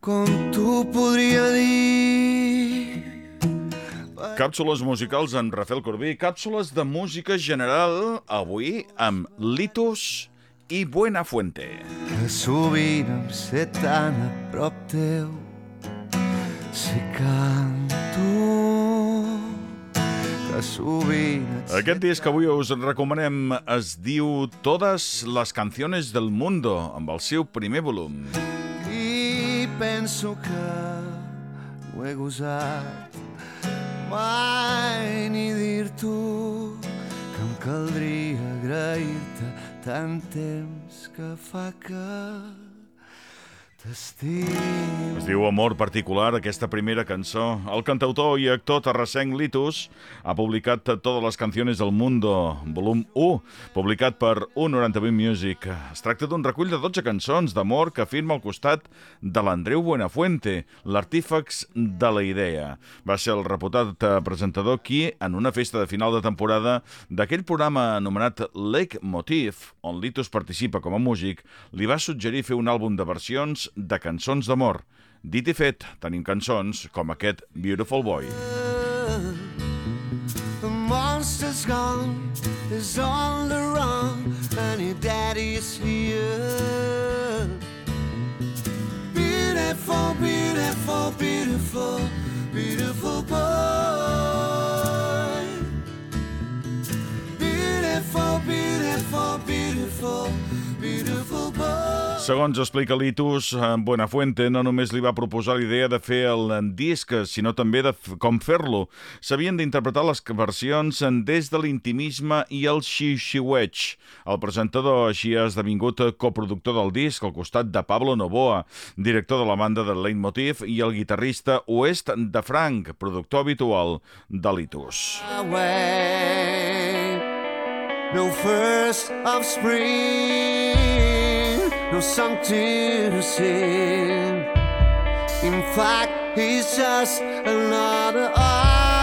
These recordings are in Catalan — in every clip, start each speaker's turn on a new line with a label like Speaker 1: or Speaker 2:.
Speaker 1: com t'ho podria dir.
Speaker 2: Càpsules musicals amb Rafael Corbí, càpsules de música general, avui amb Litus i Buenafuente.
Speaker 1: Que sovint em sé tan a prop teu, si canto, que sovint
Speaker 2: Aquest disc que avui us recomanem es diu Todas las canciones del mundo, amb el seu primer volum.
Speaker 1: Penso que no he gosat. Mai ni dir-t'ho que em caldria agrair-te tant temps que fa que t'estimo.
Speaker 2: Es diu Amor Particular, aquesta primera cançó. El cantautor i actor terrassenc Litus ha publicat Totes les canciones del mundo, volum 1, publicat per 198 Music. Es tracta d'un recull de 12 cançons d'amor que firma al costat de l'Andreu Buenafuente, l'artífex de la idea. Va ser el reputat presentador qui, en una festa de final de temporada d'aquell programa anomenat Lake Motif, on Litus participa com a músic, li va suggerir fer un àlbum de versions de cançons d'amor. Dit i fet, tenim cançons com aquest Beautiful Boy.
Speaker 1: The monster's gone, is on the run, and your daddy's here. Beautiful, beautiful, beautiful, beautiful boy.
Speaker 2: Segons explica Litus, eh, Buenafuente no només li va proposar l'idea de fer el disc, sinó també de com fer-lo. S'havien d'interpretar les versions des de l'intimisme i el xixiueig. El presentador així ha esdevingut coproductor del disc al costat de Pablo Novoa, director de la banda de Leitmotiv, i el guitarrista Oest de Frank, productor habitual de Litus.
Speaker 1: No first of spring, no sing. In fact, it's just another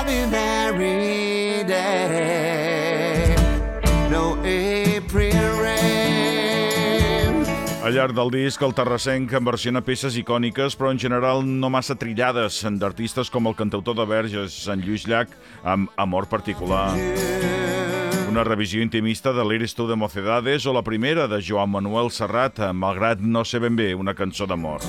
Speaker 1: ordinary day. No April rain.
Speaker 2: Al llarg del disc, el terrassenc versiona peces icòniques, però en general no massa trillades, d'artistes com el cantautor de Verges, en Lluís Llach, amb Amor Particular. Una revisió intimista de l'Iris tu de Mocedades o la primera de Joan Manuel Serrat, Malgrat no sé ben bé, una cançó d'amor.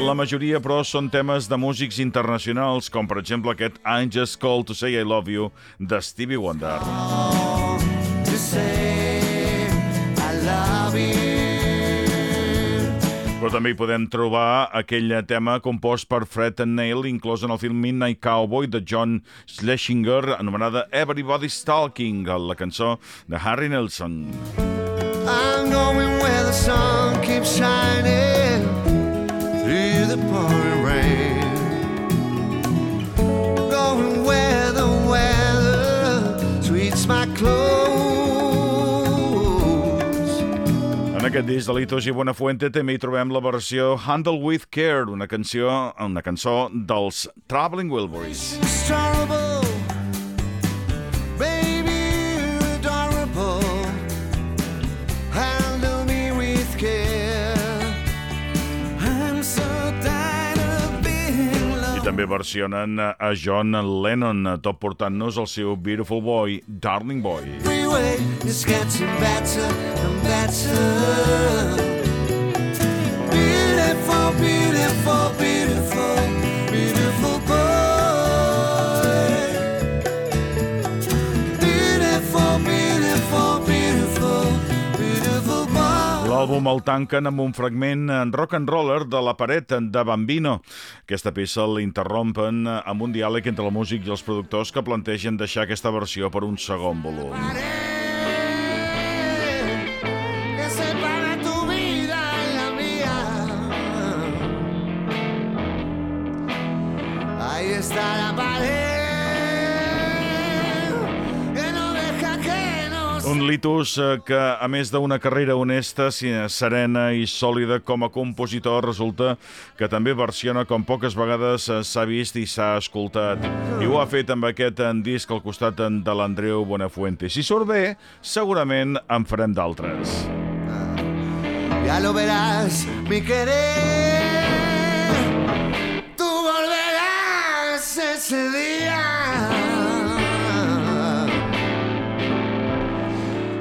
Speaker 2: La majoria, però, són temes de músics internacionals, com per exemple aquest I'm Just Called to Say I Love You, de Stevie Wonder.
Speaker 1: to say
Speaker 2: també hi podem trobar aquell tema compost per Fred Neil, inclòs en el film Midnight Cowboy de John Schlesinger, anomenada Everybody's Talking, la cançó de Harry Nelson.
Speaker 1: I'm going where the sun keeps shining
Speaker 2: aquest disc de Litos i Buenafuente també hi trobem la versió Handle With Care, una canció, una cançó dels Traveling Wilburys.
Speaker 1: Baby, adorable. Handle me with care. I'm so tired of being
Speaker 2: I també versionen a John Lennon, tot portant-nos el seu Beautiful Boy, Darling Boy.
Speaker 1: Every way is getting better and better.
Speaker 2: L'àlbum el tanquen amb un fragment en rock and roller de la paret de Bambino. Aquesta peça l'interrompen amb un diàleg entre el músic i els productors que plantegen deixar aquesta versió per un segon volum.
Speaker 1: Que
Speaker 2: Un litus eh, que, a més d'una carrera honesta, si- serena i sòlida com a compositor, resulta que també versiona com poques vegades eh, s'ha vist i s'ha escoltat. I ho ha fet amb aquest en disc al costat de l'Andreu Buenafuente. Si surt bé, segurament en farem d'altres.
Speaker 1: ya lo verás, mi querer.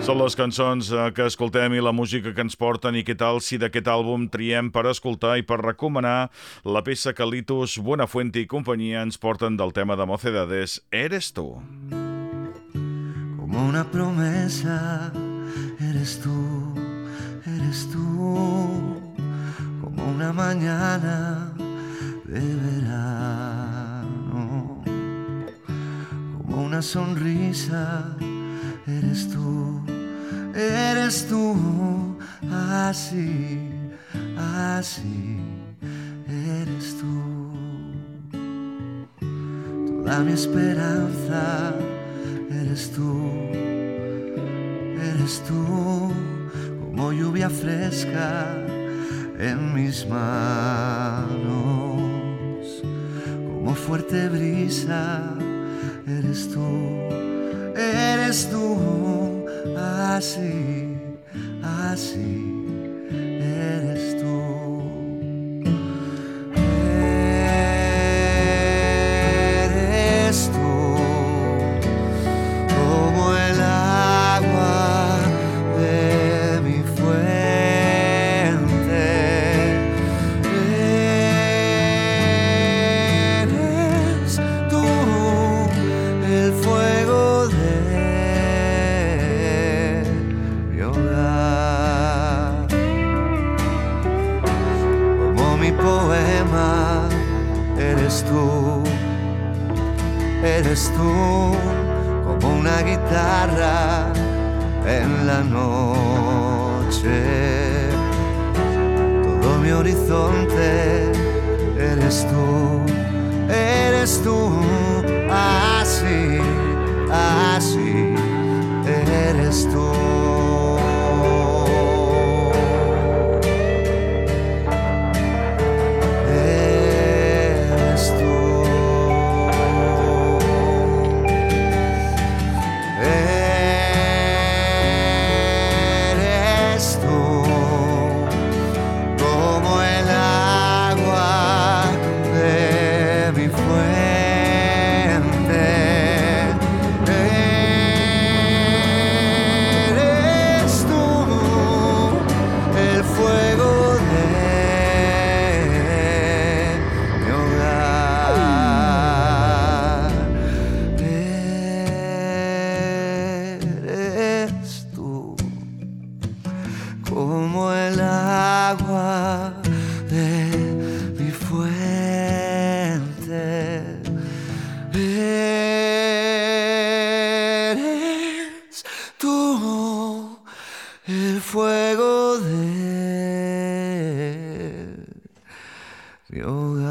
Speaker 2: Són les cançons eh, que escoltem i la música que ens porten. I què tal si d'aquest àlbum triem per escoltar i per recomanar la peça que Litus, Buenafuente i companyia ens porten del tema de Mocedades, Eres tu.
Speaker 1: Como una promesa, eres tú, eres tú, como una mañana de verano, como una sonrisa, eres tú, eres tú, así, así, eres tú. Toda mi esperanza eres tú, eres tú, como lluvia fresca en mis manos, como fuerte brisa, eres tú, eres tú, así, así, eres tú. Eres eres tú, como una guitarra en la noche. Todo mi horizonte, eres tú, eres tú, así, así, eres tú. Como el agua de mi fuente. Eres tú el fuego de mi hogar.